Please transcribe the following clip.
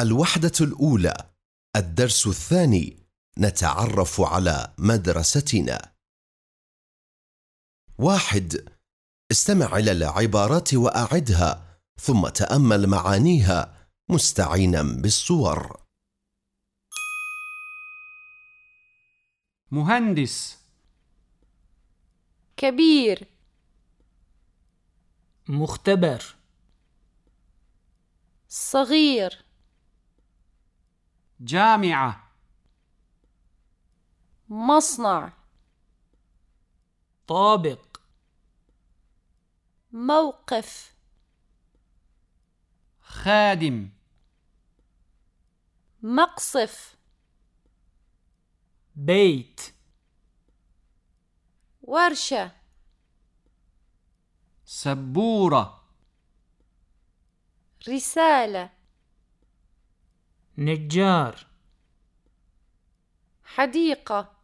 الوحدة الأولى الدرس الثاني نتعرف على مدرستنا. واحد استمع إلى العبارات وأعدها ثم تأمل معانيها مستعينا بالصور. مهندس. كبير. مختبر. صغير. جامعة. مصنع. طابق. موقف. خادم. مقصف. بيت. ورشة. سبورة. رسالة. نجار. حديقة.